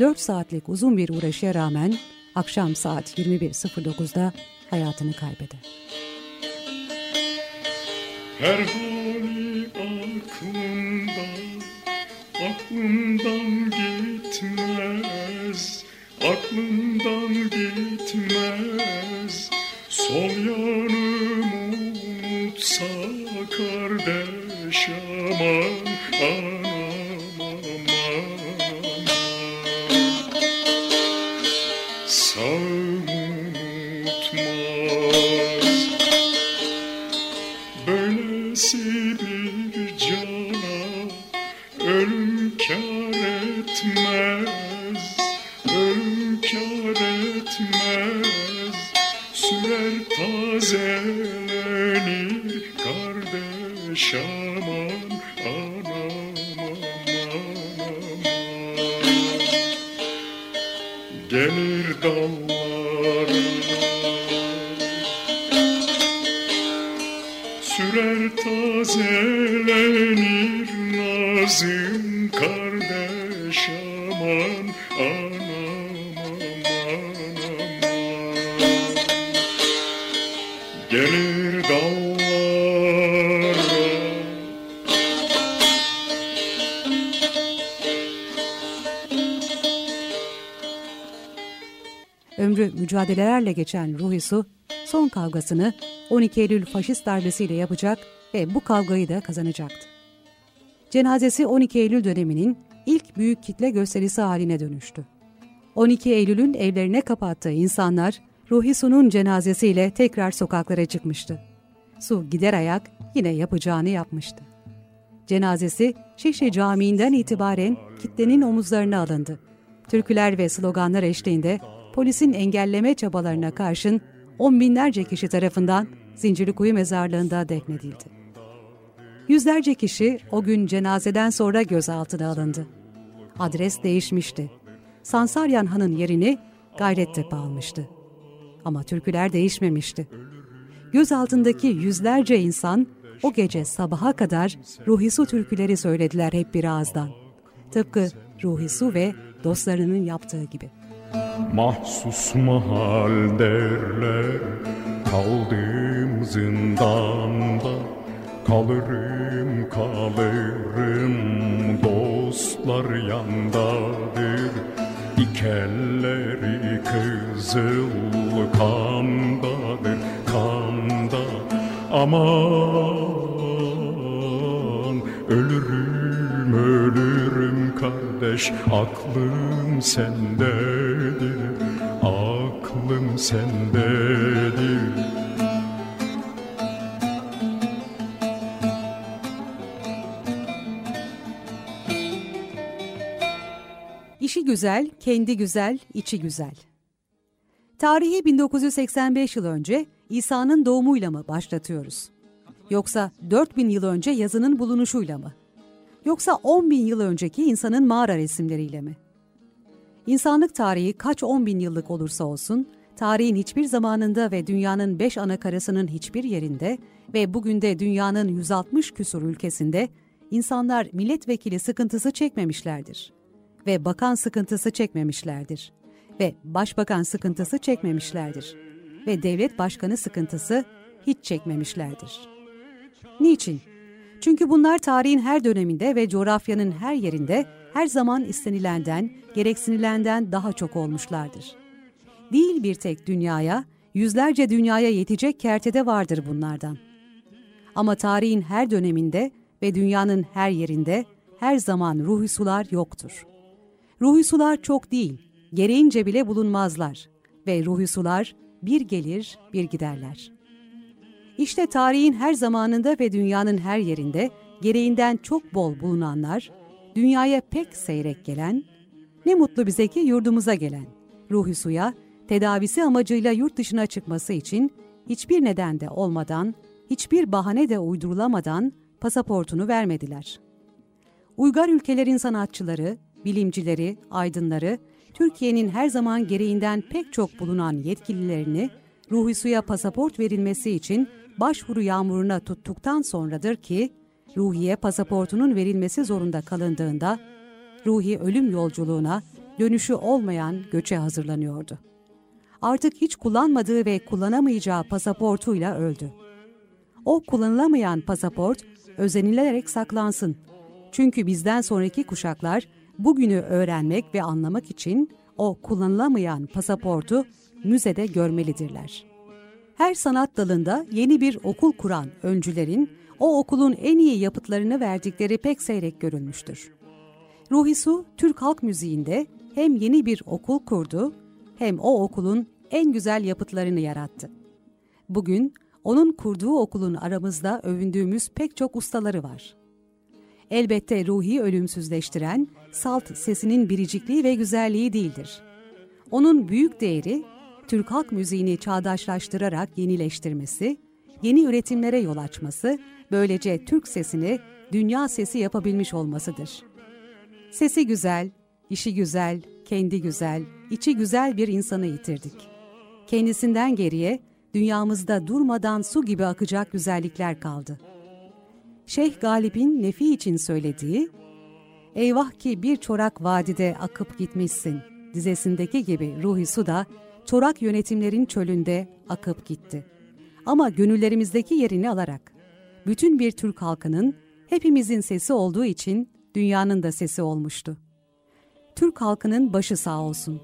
4 saatlik uzun bir uğraşıya rağmen akşam saat 21.09'da hayatını kaybeder. Her hali aklımda, aklımdan gitmez, aklımdan gitmez. Sol yanım unutsa kardeş aman, mücadelelerle geçen Ruhi Su, son kavgasını 12 Eylül faşist darbesiyle yapacak ve bu kavgayı da kazanacaktı. Cenazesi 12 Eylül döneminin ilk büyük kitle gösterisi haline dönüştü. 12 Eylül'ün evlerine kapattığı insanlar Ruhi Su'nun cenazesiyle tekrar sokaklara çıkmıştı. Su gider ayak yine yapacağını yapmıştı. Cenazesi Şişli Camii'nden itibaren kitlenin omuzlarına alındı. Türküler ve sloganlar eşliğinde polisin engelleme çabalarına karşın on binlerce kişi tarafından Zincirlikuyu mezarlığında defnedildi. Yüzlerce kişi o gün cenazeden sonra gözaltına alındı. Adres değişmişti. Sansaryan Han'ın yerini Gayrettepe almıştı. Ama türküler değişmemişti. Gözaltındaki yüzlerce insan o gece sabaha kadar Ruhi Su türküleri söylediler hep bir ağızdan. Tıpkı Ruhi Su ve dostlarının yaptığı gibi. Mahsus mahal derler Kaldım zindanda Kalırım kalırım. Dostlar yandadır Kelleri kızıl kandadır kanda. Aman ölürüm ölürüm kardeş Aklım sendedir Aklım sendedir İşi güzel, kendi güzel, içi güzel. Tarihi 1985 yıl önce İsa'nın doğumuyla mı başlatıyoruz? Yoksa 4000 yıl önce yazının bulunuşuyla mı? Yoksa 10 bin yıl önceki insanın mağara resimleriyle mi? İnsanlık tarihi kaç 10 bin yıllık olursa olsun, tarihin hiçbir zamanında ve dünyanın beş ana karasının hiçbir yerinde ve bugün de dünyanın 160 küsur ülkesinde insanlar milletvekili sıkıntısı çekmemişlerdir ve bakan sıkıntısı çekmemişlerdir ve başbakan sıkıntısı çekmemişlerdir ve devlet başkanı sıkıntısı hiç çekmemişlerdir. Niçin? Çünkü bunlar tarihin her döneminde ve coğrafyanın her yerinde her zaman istenilenden, gereksinilenden daha çok olmuşlardır. Değil bir tek dünyaya, yüzlerce dünyaya yetecek kertede vardır bunlardan. Ama tarihin her döneminde ve dünyanın her yerinde her zaman ruhi sular yoktur. Ruhi sular çok değil, gereğince bile bulunmazlar ve ruhi sular bir gelir bir giderler. İşte tarihin her zamanında ve dünyanın her yerinde gereğinden çok bol bulunanlar, dünyaya pek seyrek gelen, ne mutlu bize ki yurdumuza gelen, ruhi suya tedavisi amacıyla yurt dışına çıkması için hiçbir neden de olmadan, hiçbir bahane de uydurulamadan pasaportunu vermediler. Uygar ülkelerin sanatçıları, bilimcileri, aydınları, Türkiye'nin her zaman gereğinden pek çok bulunan yetkililerini Ruhi Su'ya pasaport verilmesi için başvuru yağmuruna tuttuktan sonradır ki, Ruhi'ye pasaportunun verilmesi zorunda kalındığında, Ruhi ölüm yolculuğuna, dönüşü olmayan göçe hazırlanıyordu. Artık hiç kullanmadığı ve kullanamayacağı pasaportuyla öldü. O kullanılamayan pasaport özenilerek saklansın. Çünkü bizden sonraki kuşaklar bugünü öğrenmek ve anlamak için o kullanılamayan pasaportu müzede görmelidirler. Her sanat dalında yeni bir okul kuran öncülerin o okulun en iyi yapıtlarını verdikleri pek seyrek görülmüştür. Ruhi Su, Türk halk müziğinde hem yeni bir okul kurdu hem o okulun en güzel yapıtlarını yarattı. Bugün onun kurduğu okulun aramızda övündüğümüz pek çok ustaları var. Elbette ruhi ölümsüzleştiren salt sesinin biricikliği ve güzelliği değildir. Onun büyük değeri Türk halk müziğini çağdaşlaştırarak yenileştirmesi, yeni üretimlere yol açması, böylece Türk sesini dünya sesi yapabilmiş olmasıdır. Sesi güzel, işi güzel, kendi güzel, içi güzel bir insanı yitirdik. Kendisinden geriye dünyamızda durmadan su gibi akacak güzellikler kaldı. Şeyh Galip'in Nefi için söylediği, Eyvah ki bir çorak vadide akıp gitmişsin dizesindeki gibi ruhi su da çorak yönetimlerin çölünde akıp gitti. Ama gönüllerimizdeki yerini alarak, bütün bir Türk halkının hepimizin sesi olduğu için dünyanın da sesi olmuştu. Türk halkının başı sağ olsun.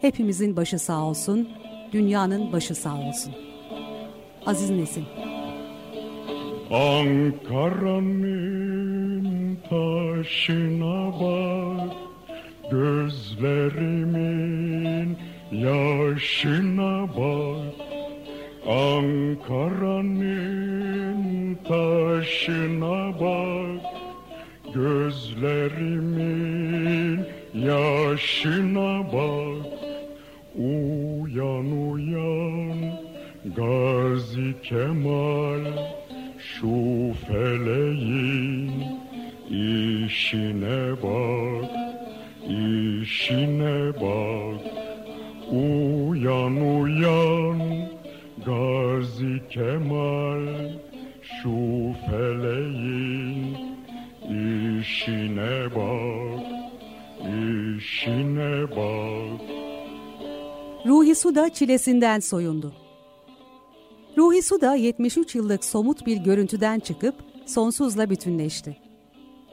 Hepimizin başı sağ olsun, dünyanın başı sağ olsun. Aziz Nesin Ankara'nın taşına bak Gözlerimin yaşına bak Ankara'nın taşına bak. Gözlerimin yaşına bak. Uyan uyan Gazi Kemal Şu feleğin işine bak işine bak Uyan uyan Gazi Kemal Şu feleğin işine bak işine bak Ruhi Su da çilesinden soyundu. Ruhi Su da 73 yıllık somut bir görüntüden çıkıp sonsuzla bütünleşti.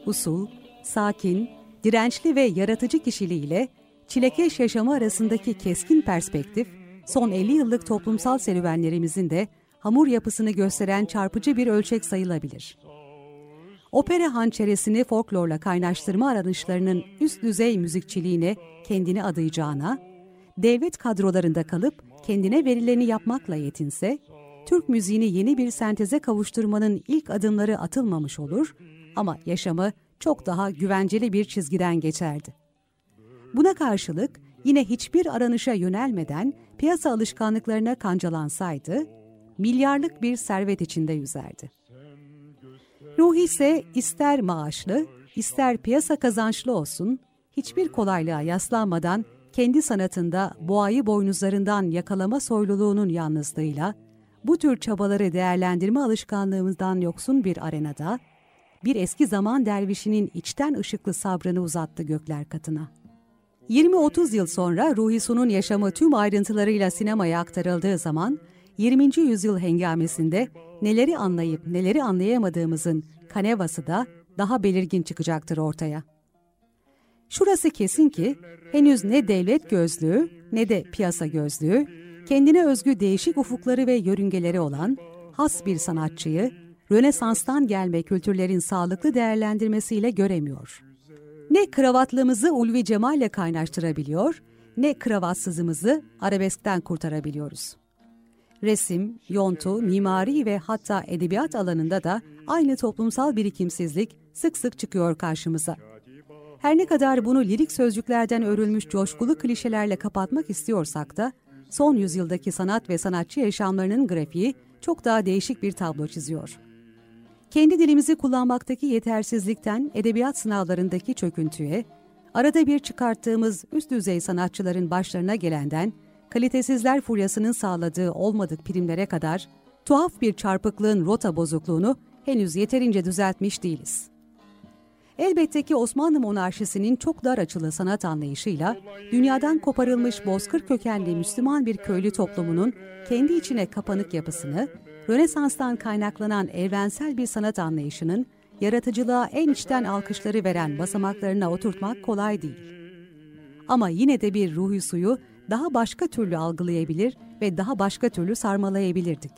Usul, sakin, dirençli ve yaratıcı kişiliğiyle çilekeş yaşamı arasındaki keskin perspektif, son 50 yıllık toplumsal serüvenlerimizin de hamur yapısını gösteren çarpıcı bir ölçek sayılabilir. Opera hançeresini folklorla kaynaştırma aranışlarının üst düzey müzikçiliğine kendini adayacağına, devlet kadrolarında kalıp kendine verileni yapmakla yetinse, Türk müziğini yeni bir senteze kavuşturmanın ilk adımları atılmamış olur ama yaşamı çok daha güvenceli bir çizgiden geçerdi. Buna karşılık yine hiçbir aranışa yönelmeden piyasa alışkanlıklarına kancalansaydı, milyarlık bir servet içinde yüzerdi. Ruhi ise ister maaşlı, ister piyasa kazançlı olsun, hiçbir kolaylığa yaslanmadan kendi sanatında boğayı boynuzlarından yakalama soyluluğunun yalnızlığıyla, bu tür çabaları değerlendirme alışkanlığımızdan yoksun bir arenada, bir eski zaman dervişinin içten ışıklı sabrını uzattı gökler katına. 20-30 yıl sonra Ruhi Su'nun yaşamı tüm ayrıntılarıyla sinemaya aktarıldığı zaman, 20. yüzyıl hengamesinde neleri anlayıp neleri anlayamadığımızın kanevası da daha belirgin çıkacaktır ortaya. Şurası kesin ki henüz ne devlet gözlüğü ne de piyasa gözlüğü kendine özgü değişik ufukları ve yörüngeleri olan has bir sanatçıyı Rönesans'tan gelme kültürlerin sağlıklı değerlendirmesiyle göremiyor. Ne kravatlığımızı ulvi cemalle kaynaştırabiliyor, ne kravatsızımızı arabeskten kurtarabiliyoruz. Resim, yontu, mimari ve hatta edebiyat alanında da aynı toplumsal birikimsizlik sık sık çıkıyor karşımıza. Her ne kadar bunu lirik sözcüklerden örülmüş coşkulu klişelerle kapatmak istiyorsak da, son yüzyıldaki sanat ve sanatçı yaşamlarının grafiği çok daha değişik bir tablo çiziyor. Kendi dilimizi kullanmaktaki yetersizlikten edebiyat sınavlarındaki çöküntüye, arada bir çıkarttığımız üst düzey sanatçıların başlarına gelenden, kalitesizler furyasının sağladığı olmadık primlere kadar tuhaf bir çarpıklığın rota bozukluğunu henüz yeterince düzeltmiş değiliz. Elbette ki Osmanlı monarşisinin çok dar açılı sanat anlayışıyla dünyadan koparılmış bozkır kökenli Müslüman bir köylü toplumunun kendi içine kapanık yapısını, Rönesans'tan kaynaklanan evrensel bir sanat anlayışının yaratıcılığa en içten alkışları veren basamaklarına oturtmak kolay değil. Ama yine de bir ruhu suyu daha başka türlü algılayabilir ve daha başka türlü sarmalayabilirdik.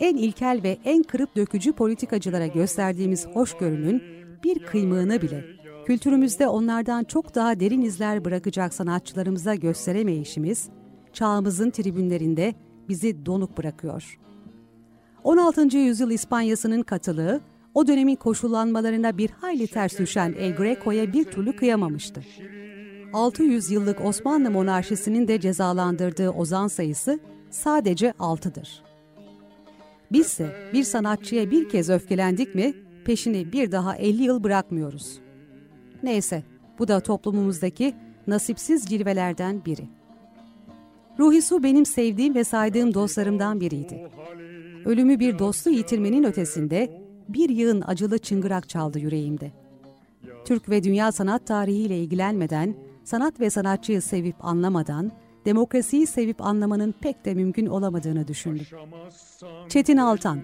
En ilkel ve en kırıp dökücü politikacılara gösterdiğimiz hoşgörünün bir kıymığını bile kültürümüzde onlardan çok daha derin izler bırakacak sanatçılarımıza gösteremeyişimiz, çağımızın tribünlerinde bizi donuk bırakıyor. 16. yüzyıl İspanyası'nın katılığı, o dönemin koşullanmalarına bir hayli ters düşen El Greco'ya bir türlü kıyamamıştı. 600 yıllık Osmanlı monarşisinin de cezalandırdığı ozan sayısı sadece 6'dır. Bizse bir sanatçıya bir kez öfkelendik mi peşini bir daha 50 yıl bırakmıyoruz. Neyse, bu da toplumumuzdaki nasipsiz cilvelerden biri. Ruhi Su benim sevdiğim ve saydığım dostlarımdan biriydi. Ölümü bir dostu yitirmenin ötesinde bir yığın acılı çıngırak çaldı yüreğimde. Türk ve dünya sanat tarihiyle ilgilenmeden, sanat ve sanatçıyı sevip anlamadan, demokrasiyi sevip anlamanın pek de mümkün olamadığını düşündüm. Çetin Altan,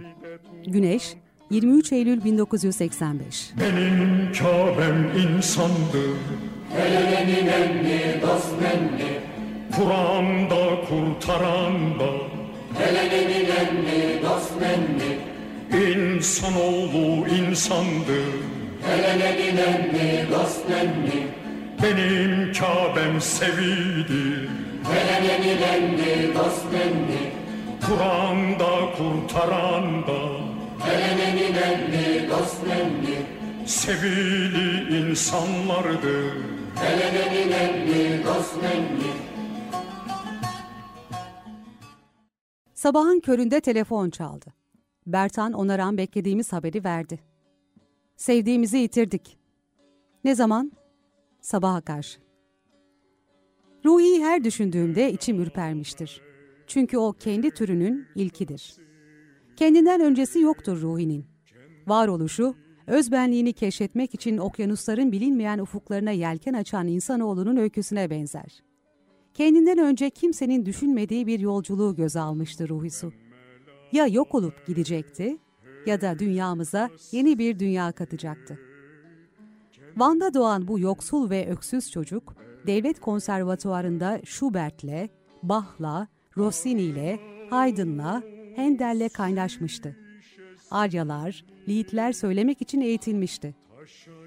Güneş, 23 Eylül 1985 Benim Kabe'm insandır Helenin emmi dost memni Kur'an'da kurtaran da Helenin emmi dost memni İnsanoğlu insandır. Helenin emmi dost memni Benim Kabe'm sevidir Helenin emmi dost memni Kur'an'da kurtaran da Helenin emmi dost memni Sevili insanlardır. Helenin emmi dost memni Sabahın köründe telefon çaldı. Bertan onaran beklediğimiz haberi verdi. Sevdiğimizi yitirdik. Ne zaman? Sabaha karşı. Ruhi her düşündüğümde içim ürpermiştir. Çünkü o kendi türünün ilkidir. Kendinden öncesi yoktur Ruhi'nin. Varoluşu, özbenliğini keşfetmek için okyanusların bilinmeyen ufuklarına yelken açan insanoğlunun öyküsüne benzer. Kendinden önce kimsenin düşünmediği bir yolculuğu göze almıştı Ruhisu. Ya yok olup gidecekti ya da dünyamıza yeni bir dünya katacaktı. Van'da doğan bu yoksul ve öksüz çocuk, Devlet Konservatuvarı'nda Schubert'le, Bach'la, Rossini'yle, Haydn'la, Handel'le kaynaşmıştı. Aryalar, liedler söylemek için eğitilmişti.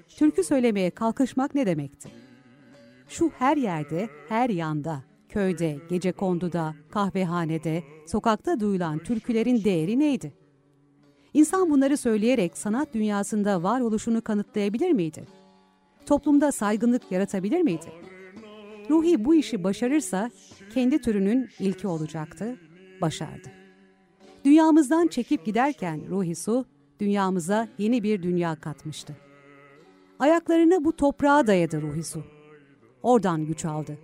Türkü söylemeye kalkışmak ne demekti? Şu her yerde, her yanda, köyde, gece konduda, kahvehanede, sokakta duyulan türkülerin değeri neydi? İnsan bunları söyleyerek sanat dünyasında varoluşunu kanıtlayabilir miydi? Toplumda saygınlık yaratabilir miydi? Ruhi bu işi başarırsa kendi türünün ilki olacaktı, başardı. Dünyamızdan çekip giderken Ruhi Su, dünyamıza yeni bir dünya katmıştı. Ayaklarını bu toprağa dayadı Ruhi Su. Oradan güç aldı.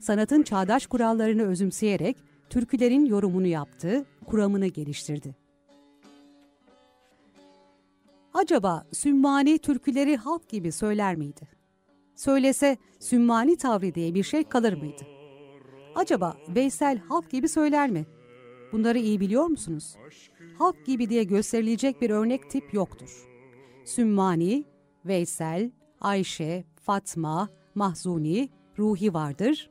Sanatın çağdaş kurallarını özümseyerek türkülerin yorumunu yaptı, kuramını geliştirdi. Acaba Sümmani türküleri halk gibi söyler miydi? Söylese Sümmani tavrı diye bir şey kalır mıydı? Acaba Veysel halk gibi söyler mi? Bunları iyi biliyor musunuz? Halk gibi diye gösterilecek bir örnek tip yoktur. Sümmani, Veysel, Ayşe, Fatma, Mahzuni, Ruhi vardır.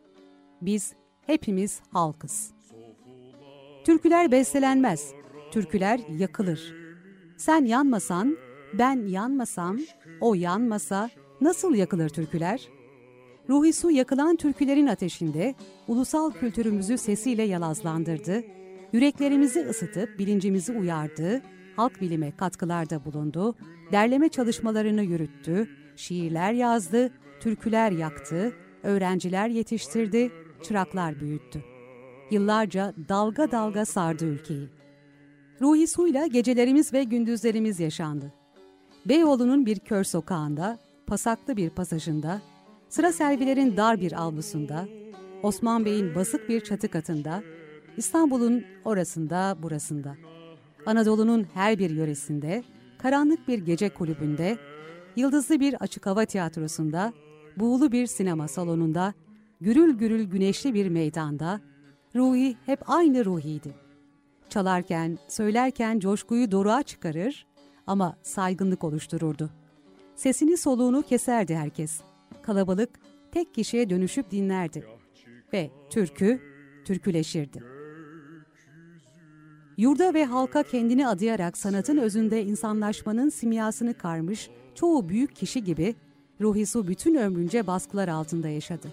Biz hepimiz halkız. Türküler bestelenmez, türküler yakılır. Sen yanmasan, ben yanmasam, o yanmasa nasıl yakılır türküler? Ruhi Su yakılan türkülerin ateşinde ulusal kültürümüzü sesiyle yalazlandırdı, yüreklerimizi ısıtıp bilincimizi uyardı, halk bilime katkılarda bulundu, derleme çalışmalarını yürüttü, şiirler yazdı, türküler yaktı, öğrenciler yetiştirdi, çıraklar büyüttü. Yıllarca dalga dalga sardı ülkeyi. Ruhi suyla gecelerimiz ve gündüzlerimiz yaşandı. Beyoğlu'nun bir kör sokağında, pasaklı bir pasajında, sıra servilerin dar bir avlusunda, Osman Bey'in basık bir çatı katında, İstanbul'un orasında burasında, Anadolu'nun her bir yöresinde, karanlık bir gece kulübünde, yıldızlı bir açık hava tiyatrosunda, buğulu bir sinema salonunda, gürül gürül güneşli bir meydanda, Ruhi hep aynı Ruhi'ydi. Çalarken, söylerken coşkuyu doruğa çıkarır ama saygınlık oluştururdu. Sesini soluğunu keserdi herkes. Kalabalık tek kişiye dönüşüp dinlerdi. Ve türkü, türküleşirdi. Yurda ve halka kendini adayarak sanatın özünde insanlaşmanın simyasını karmış çoğu büyük kişi gibi Ruhisu bütün ömrünce baskılar altında yaşadı.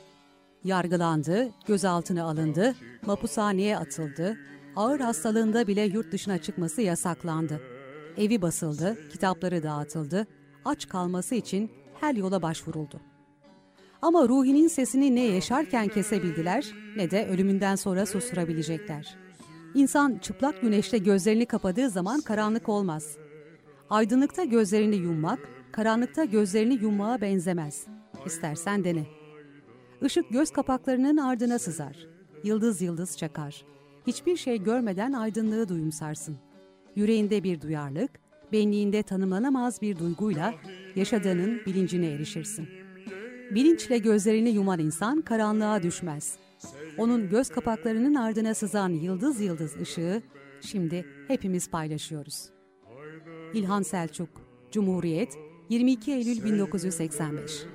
Yargılandı, gözaltına alındı, mapushaneye atıldı, ağır hastalığında bile yurt dışına çıkması yasaklandı. Evi basıldı, kitapları dağıtıldı, aç kalması için her yola başvuruldu. Ama Ruhi'nin sesini ne yaşarken kesebildiler ne de ölümünden sonra susturabilecekler. İnsan çıplak güneşte gözlerini kapadığı zaman karanlık olmaz. Aydınlıkta gözlerini yummak, karanlıkta gözlerini yummağa benzemez. İstersen dene. Işık göz kapaklarının ardına sızar. Yıldız yıldız çakar. Hiçbir şey görmeden aydınlığı duyumsarsın. Yüreğinde bir duyarlılık, benliğinde tanımlanamaz bir duyguyla yaşadığının bilincine erişirsin. Bilinçle gözlerini yuman insan karanlığa düşmez. Onun göz kapaklarının ardına sızan yıldız yıldız ışığı şimdi hepimiz paylaşıyoruz. İlhan Selçuk, Cumhuriyet, 22 Eylül 1985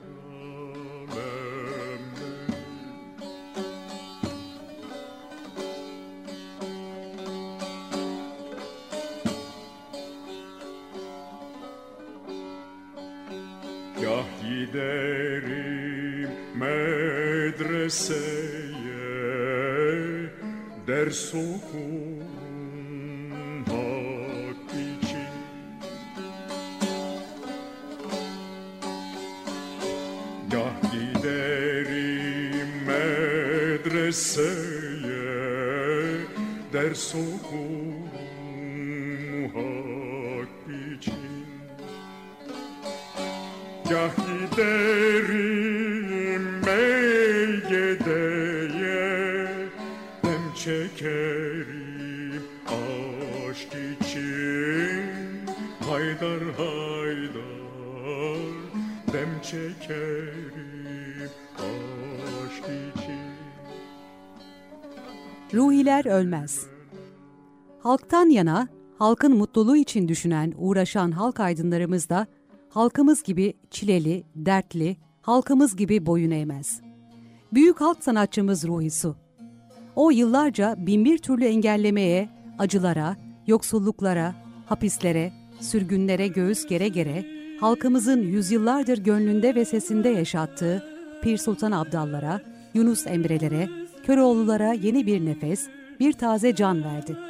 Gah giderim medreseye Ders okumak Ders Halktan yana, halkın mutluluğu için düşünen, uğraşan halk aydınlarımız da halkımız gibi çileli, dertli, halkımız gibi boyun eğmez. Büyük halk sanatçımız Ruhi Su. O yıllarca binbir türlü engellemeye, acılara, yoksulluklara, hapislere, sürgünlere göğüs gere gere, halkımızın yüzyıllardır gönlünde ve sesinde yaşattığı Pir Sultan Abdallara, Yunus Emre'lere, Köroğlulara yeni bir nefes, bir taze can verdi.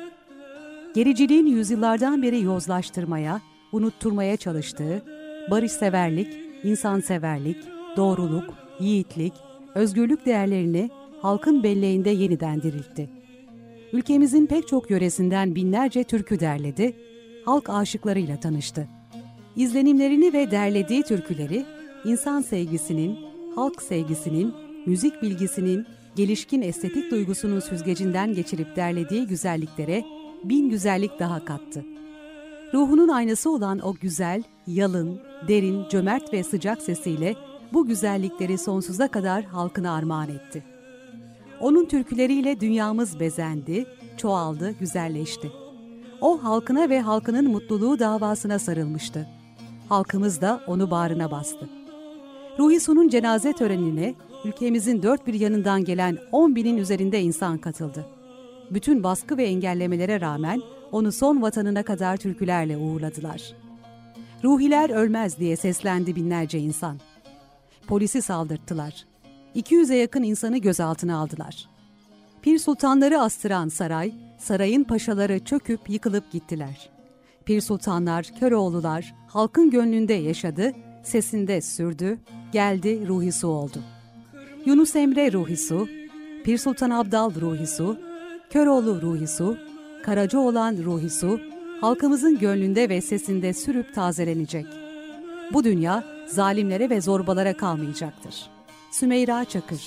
Gericiliğin yüzyıllardan beri yozlaştırmaya, unutturmaya çalıştığı, barışseverlik, insanseverlik, doğruluk, yiğitlik, özgürlük değerlerini halkın belleğinde yeniden diriltti. Ülkemizin pek çok yöresinden binlerce türkü derledi, halk aşıklarıyla tanıştı. İzlenimlerini ve derlediği türküleri insan sevgisinin, halk sevgisinin, müzik bilgisinin, gelişkin estetik duygusunun süzgecinden geçirip derlediği güzelliklere bin güzellik daha kattı. Ruhunun aynası olan o güzel, yalın, derin, cömert ve sıcak sesiyle bu güzellikleri sonsuza kadar halkına armağan etti. Onun türküleriyle dünyamız bezendi, çoğaldı, güzelleşti. O halkına ve halkının mutluluğu davasına sarılmıştı. Halkımız da onu bağrına bastı. Ruhi Su'nun cenaze törenine ülkemizin dört bir yanından gelen 10 binin üzerinde insan katıldı. Bütün baskı ve engellemelere rağmen onu son vatanına kadar türkülerle uğurladılar. Ruhiler ölmez diye seslendi binlerce insan. Polisi saldırttılar. 200'e yakın insanı gözaltına aldılar. Pir sultanları astıran saray, sarayın paşaları çöküp yıkılıp gittiler. Pir sultanlar, Köroğlular halkın gönlünde yaşadı, sesinde sürdü, geldi ruhi su oldu. Yunus Emre ruhi su, Pir Sultan Abdal ruhi su, Köroğlu ruhi su, Karaca olan ruhi su, halkımızın gönlünde ve sesinde sürüp tazelenecek. Bu dünya zalimlere ve zorbalara kalmayacaktır. Sümeyra Çakır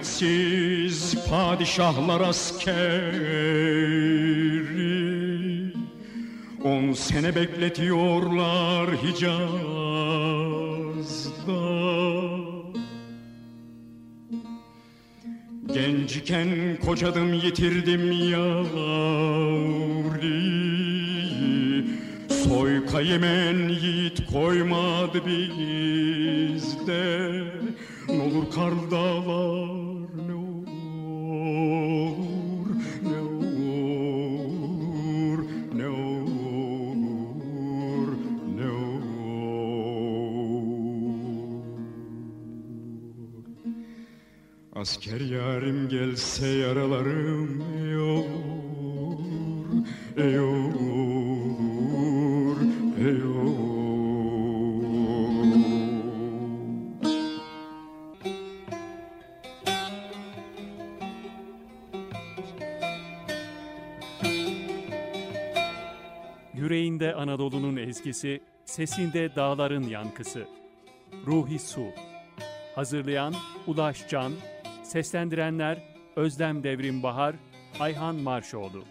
Merhametsiz padişahlar askeri. On sene bekletiyorlar Hicaz'da. Gençken kocadım yitirdim yavri. Soy kaymen yiğit koymadı bizde. N'olur kar Ezgisi, sesinde dağların yankısı. Ruhi Su. Hazırlayan Ulaş Can, seslendirenler Özlem Devrim Bahar, Ayhan Marşoğlu.